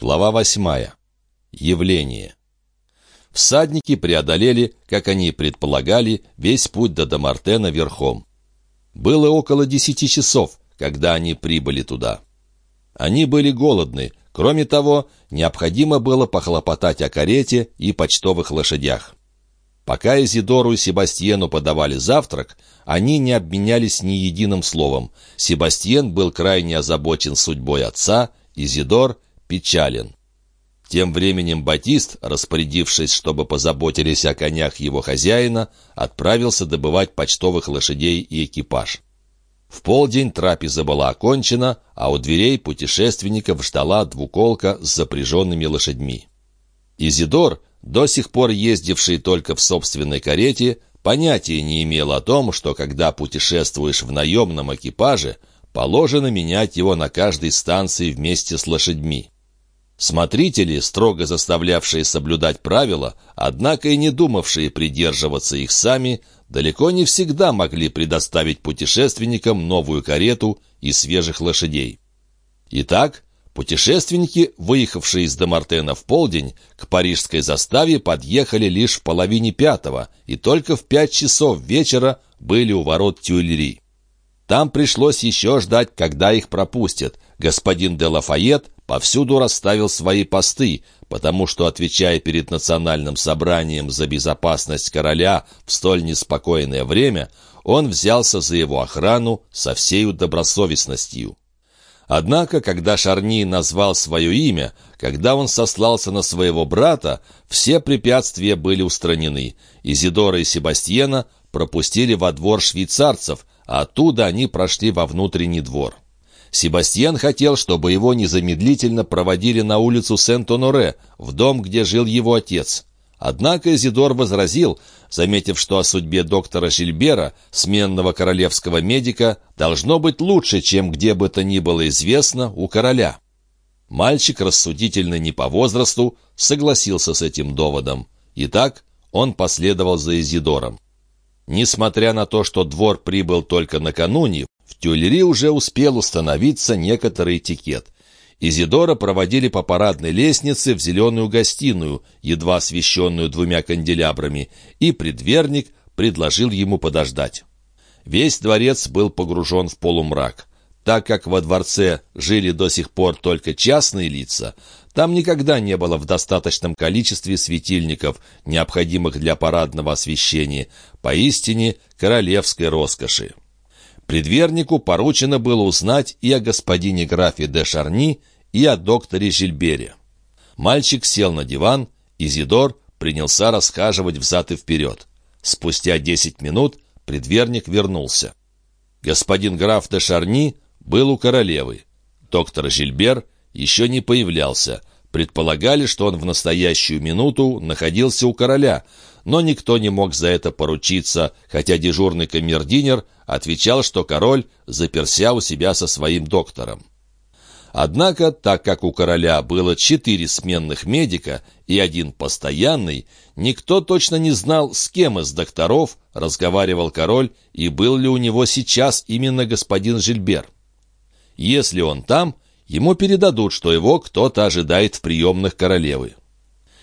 Глава восьмая. Явление. Всадники преодолели, как они предполагали, весь путь до Домартена верхом. Было около десяти часов, когда они прибыли туда. Они были голодны, кроме того, необходимо было похлопотать о карете и почтовых лошадях. Пока Изидору и Себастьену подавали завтрак, они не обменялись ни единым словом. Себастьен был крайне озабочен судьбой отца, Изидор печален. Тем временем Батист, распорядившись, чтобы позаботились о конях его хозяина, отправился добывать почтовых лошадей и экипаж. В полдень трапеза была окончена, а у дверей путешественников ждала двуколка с запряженными лошадьми. Изидор, до сих пор ездивший только в собственной карете, понятия не имел о том, что когда путешествуешь в наемном экипаже, положено менять его на каждой станции вместе с лошадьми. Смотрители, строго заставлявшие соблюдать правила, однако и не думавшие придерживаться их сами, далеко не всегда могли предоставить путешественникам новую карету и свежих лошадей. Итак, путешественники, выехавшие из Домартена в полдень, к парижской заставе подъехали лишь в половине пятого и только в пять часов вечера были у ворот Тюильри. Там пришлось еще ждать, когда их пропустят. Господин де Лафайет повсюду расставил свои посты, потому что, отвечая перед национальным собранием за безопасность короля в столь неспокойное время, он взялся за его охрану со всею добросовестностью. Однако, когда Шарни назвал свое имя, когда он сослался на своего брата, все препятствия были устранены. Изидора и Себастьена пропустили во двор швейцарцев, а оттуда они прошли во внутренний двор. Себастьян хотел, чтобы его незамедлительно проводили на улицу Сент-Оноре, в дом, где жил его отец. Однако Изидор возразил, заметив, что о судьбе доктора Жильбера, сменного королевского медика, должно быть лучше, чем где бы то ни было известно у короля. Мальчик, рассудительный не по возрасту, согласился с этим доводом. Итак, он последовал за Изидором. Несмотря на то, что двор прибыл только накануне, в Тюльри уже успел установиться некоторый этикет. Изидора проводили по парадной лестнице в зеленую гостиную, едва освещенную двумя канделябрами, и предверник предложил ему подождать. Весь дворец был погружен в полумрак. Так как во дворце жили до сих пор только частные лица, там никогда не было в достаточном количестве светильников, необходимых для парадного освещения, поистине королевской роскоши. Предвернику поручено было узнать и о господине графе де Шарни, и о докторе Жильбере. Мальчик сел на диван, Изидор принялся расхаживать взад и вперед. Спустя десять минут предверник вернулся. Господин граф де Шарни был у королевы. Доктор Жильбер еще не появлялся. Предполагали, что он в настоящую минуту находился у короля, но никто не мог за это поручиться, хотя дежурный камердинер отвечал, что король заперся у себя со своим доктором. Однако, так как у короля было четыре сменных медика и один постоянный, никто точно не знал, с кем из докторов разговаривал король и был ли у него сейчас именно господин Жильбер. Если он там, ему передадут, что его кто-то ожидает в приемных королевы.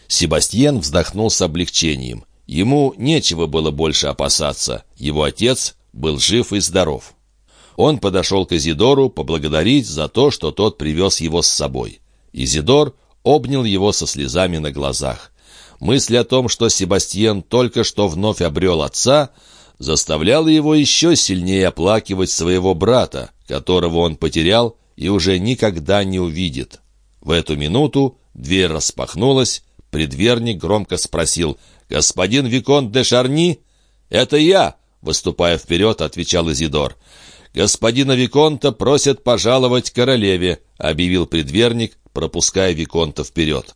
Себастьен вздохнул с облегчением. Ему нечего было больше опасаться. Его отец был жив и здоров. Он подошел к Изидору поблагодарить за то, что тот привез его с собой. Изидор обнял его со слезами на глазах. Мысль о том, что Себастьен только что вновь обрел отца, заставляла его еще сильнее оплакивать своего брата, которого он потерял и уже никогда не увидит. В эту минуту дверь распахнулась, предверник громко спросил «Господин Виконт де Шарни?» «Это я!» — выступая вперед, отвечал Изидор. «Господина Виконта просят пожаловать королеве», — объявил предверник, пропуская Виконта вперед.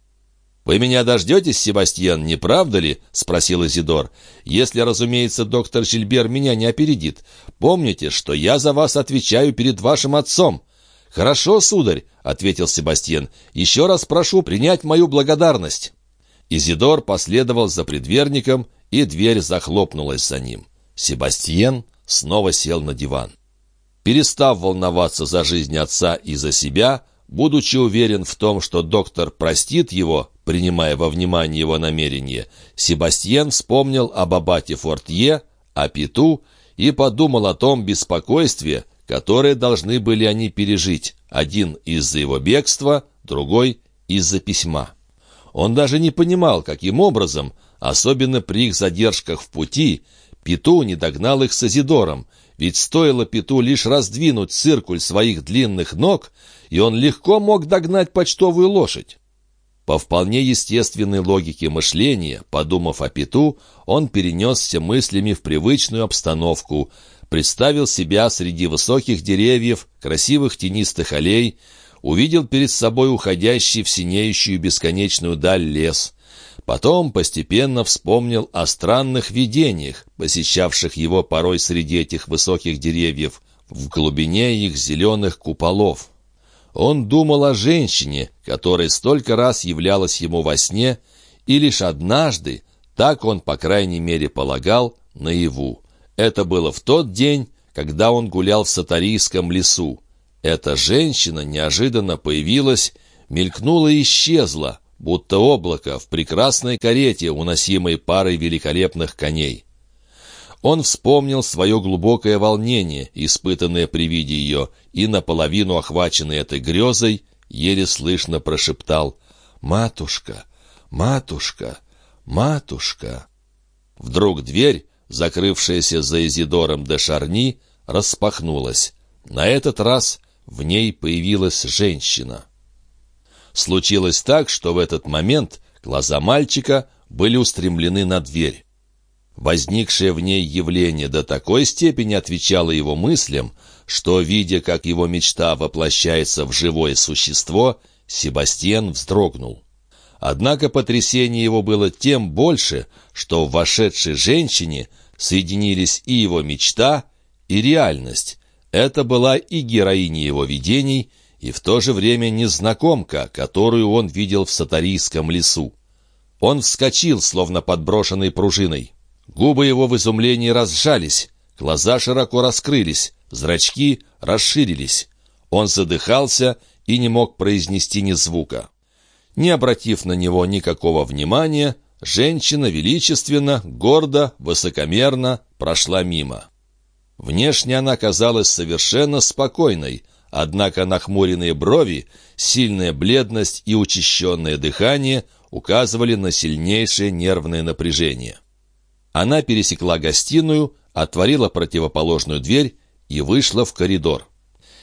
«Вы меня дождетесь, Себастьян, не правда ли?» — спросил Изидор. «Если, разумеется, доктор Жильбер меня не опередит. Помните, что я за вас отвечаю перед вашим отцом». «Хорошо, сударь», — ответил Себастьян. «Еще раз прошу принять мою благодарность». Изидор последовал за предверником, и дверь захлопнулась за ним. Себастьен снова сел на диван. Перестав волноваться за жизнь отца и за себя, будучи уверен в том, что доктор простит его, принимая во внимание его намерение, Себастьен вспомнил об аббате Фортье, о Пету и подумал о том беспокойстве, которое должны были они пережить, один из-за его бегства, другой из-за письма. Он даже не понимал, каким образом, особенно при их задержках в пути, Пету не догнал их с Азидором, ведь стоило Пету лишь раздвинуть циркуль своих длинных ног, и он легко мог догнать почтовую лошадь. По вполне естественной логике мышления, подумав о Пету, он перенесся мыслями в привычную обстановку, представил себя среди высоких деревьев, красивых тенистых аллей, увидел перед собой уходящий в синеющую бесконечную даль лес. Потом постепенно вспомнил о странных видениях, посещавших его порой среди этих высоких деревьев, в глубине их зеленых куполов. Он думал о женщине, которая столько раз являлась ему во сне, и лишь однажды, так он, по крайней мере, полагал, наяву. Это было в тот день, когда он гулял в Сатарийском лесу. Эта женщина неожиданно появилась, мелькнула и исчезла, будто облако в прекрасной карете, уносимой парой великолепных коней. Он вспомнил свое глубокое волнение, испытанное при виде ее, и, наполовину охваченный этой грезой, еле слышно прошептал «Матушка! Матушка! Матушка!» Вдруг дверь, закрывшаяся за Изидором де Шарни, распахнулась. На этот раз в ней появилась женщина. Случилось так, что в этот момент глаза мальчика были устремлены на дверь. Возникшее в ней явление до такой степени отвечало его мыслям, что, видя, как его мечта воплощается в живое существо, Себастьян вздрогнул. Однако потрясение его было тем больше, что в вошедшей женщине соединились и его мечта, и реальность. Это была и героиня его видений, и в то же время незнакомка, которую он видел в сатарийском лесу. Он вскочил, словно подброшенный пружиной. Губы его в изумлении разжались, глаза широко раскрылись, зрачки расширились. Он задыхался и не мог произнести ни звука. Не обратив на него никакого внимания, женщина величественно, гордо, высокомерно прошла мимо. Внешне она казалась совершенно спокойной, однако нахмуренные брови, сильная бледность и учащенное дыхание указывали на сильнейшее нервное напряжение. Она пересекла гостиную, отворила противоположную дверь и вышла в коридор.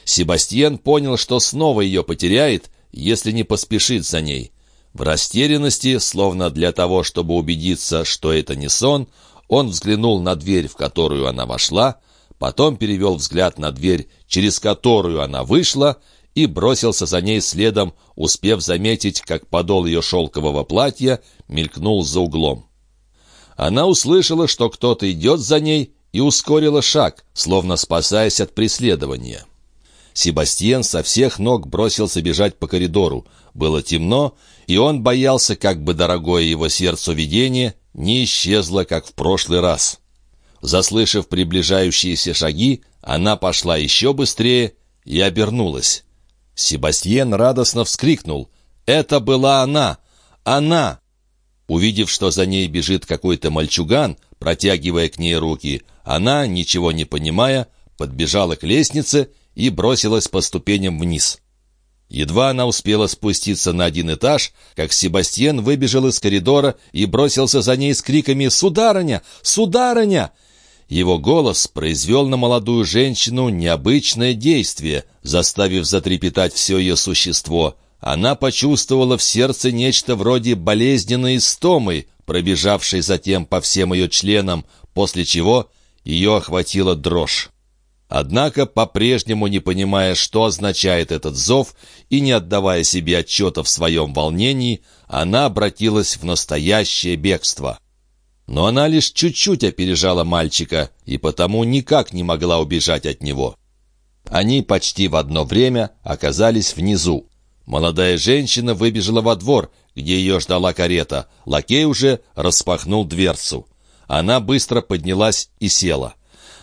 Себастьян понял, что снова ее потеряет, если не поспешит за ней. В растерянности, словно для того, чтобы убедиться, что это не сон, он взглянул на дверь, в которую она вошла, потом перевел взгляд на дверь, через которую она вышла, и бросился за ней следом, успев заметить, как подол ее шелкового платья мелькнул за углом. Она услышала, что кто-то идет за ней, и ускорила шаг, словно спасаясь от преследования. Себастьян со всех ног бросился бежать по коридору. Было темно, и он боялся, как бы дорогое его сердцу видение не исчезло, как в прошлый раз. Заслышав приближающиеся шаги, она пошла еще быстрее и обернулась. Себастьян радостно вскрикнул. «Это была она! Она!» Увидев, что за ней бежит какой-то мальчуган, протягивая к ней руки, она, ничего не понимая, подбежала к лестнице и бросилась по ступеням вниз. Едва она успела спуститься на один этаж, как Себастьян выбежал из коридора и бросился за ней с криками «Сударыня! Сударыня!» Его голос произвел на молодую женщину необычное действие, заставив затрепетать все ее существо — она почувствовала в сердце нечто вроде болезненной истомы, пробежавшей затем по всем ее членам, после чего ее охватила дрожь. Однако, по-прежнему не понимая, что означает этот зов, и не отдавая себе отчета в своем волнении, она обратилась в настоящее бегство. Но она лишь чуть-чуть опережала мальчика, и потому никак не могла убежать от него. Они почти в одно время оказались внизу. Молодая женщина выбежала во двор, где ее ждала карета. Лакей уже распахнул дверцу. Она быстро поднялась и села.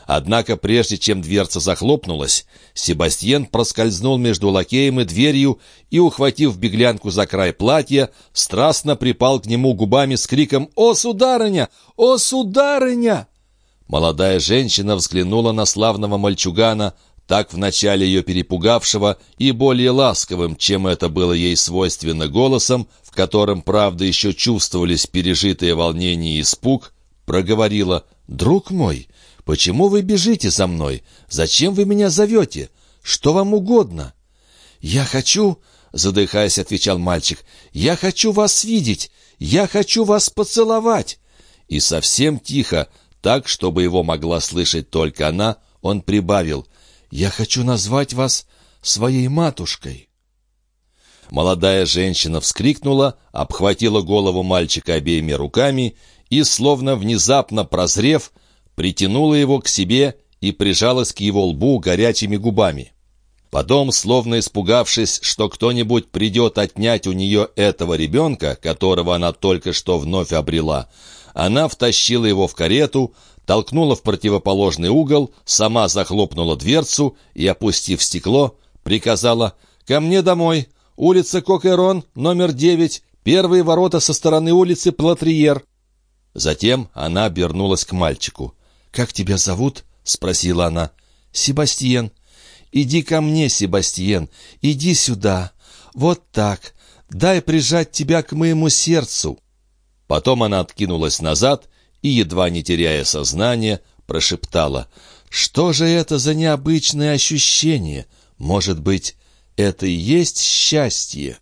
Однако прежде чем дверца захлопнулась, Себастьян проскользнул между лакеем и дверью и, ухватив беглянку за край платья, страстно припал к нему губами с криком «О, сударыня! О, сударыня!» Молодая женщина взглянула на славного мальчугана, так вначале ее перепугавшего и более ласковым, чем это было ей свойственно голосом, в котором, правда, еще чувствовались пережитые волнение и испуг, проговорила «Друг мой, почему вы бежите за мной? Зачем вы меня зовете? Что вам угодно?» «Я хочу...» — задыхаясь, отвечал мальчик. «Я хочу вас видеть! Я хочу вас поцеловать!» И совсем тихо, так, чтобы его могла слышать только она, он прибавил «Я хочу назвать вас своей матушкой». Молодая женщина вскрикнула, обхватила голову мальчика обеими руками и, словно внезапно прозрев, притянула его к себе и прижалась к его лбу горячими губами. Потом, словно испугавшись, что кто-нибудь придет отнять у нее этого ребенка, которого она только что вновь обрела, она втащила его в карету, толкнула в противоположный угол, сама захлопнула дверцу и, опустив стекло, приказала «Ко мне домой! Улица Кокерон, номер девять, первые ворота со стороны улицы Платриер». Затем она обернулась к мальчику. «Как тебя зовут?» — спросила она. «Себастьен». «Иди ко мне, Себастьен, иди сюда. Вот так. Дай прижать тебя к моему сердцу». Потом она откинулась назад и, едва не теряя сознание, прошептала. «Что же это за необычное ощущение? Может быть, это и есть счастье?»